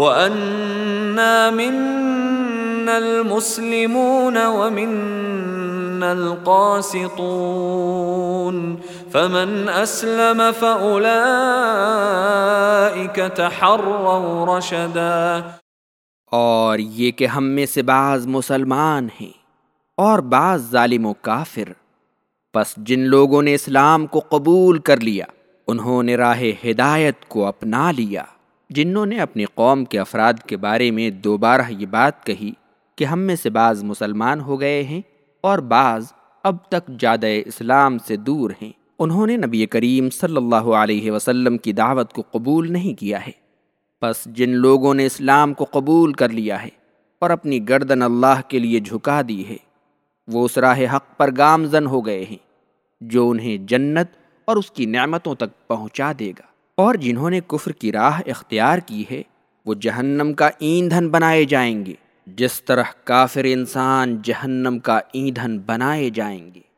وَأَنَّا مِنَّا الْمُسْلِمُونَ وَمِنَّا الْقَاسِطُونَ فَمَنْ أَسْلَمَ فَأُولَئِكَ تَحَرَّوْا رَشَدًا اور یہ کہ ہم میں سے بعض مسلمان ہیں اور بعض ظالم و کافر۔ پس جن لوگوں نے اسلام کو قبول کر لیا، انہوں نے راہ ہدایت کو اپنا لیا۔ جنہوں نے اپنی قوم کے افراد کے بارے میں دوبارہ یہ بات کہی کہ ہم میں سے بعض مسلمان ہو گئے ہیں اور بعض اب تک جادہ اسلام سے دور ہیں۔ انہوں نے نبی کریم صلی اللہ علیہ وسلم کی دعوت کو قبول نہیں کیا ہے۔ پس جن لوگوں نے اسلام کو قبول کر لیا ہے اور اپنی گردن اللہ کے لیے جھکا دی ہے، وہ اس راہ حق پر گامزن ہو گئے ہیں، جو انہیں جنت اور اس کی نعمتوں تک پہنچا دے گا۔ اور جنہوں نے کفر کی راہ اختیار کی ہے، وہ جہنم کا ایندھن بنائے جائیں گے۔ جس طرح کافر انسان جہنم کا ایندھن بنائے جائیں گے۔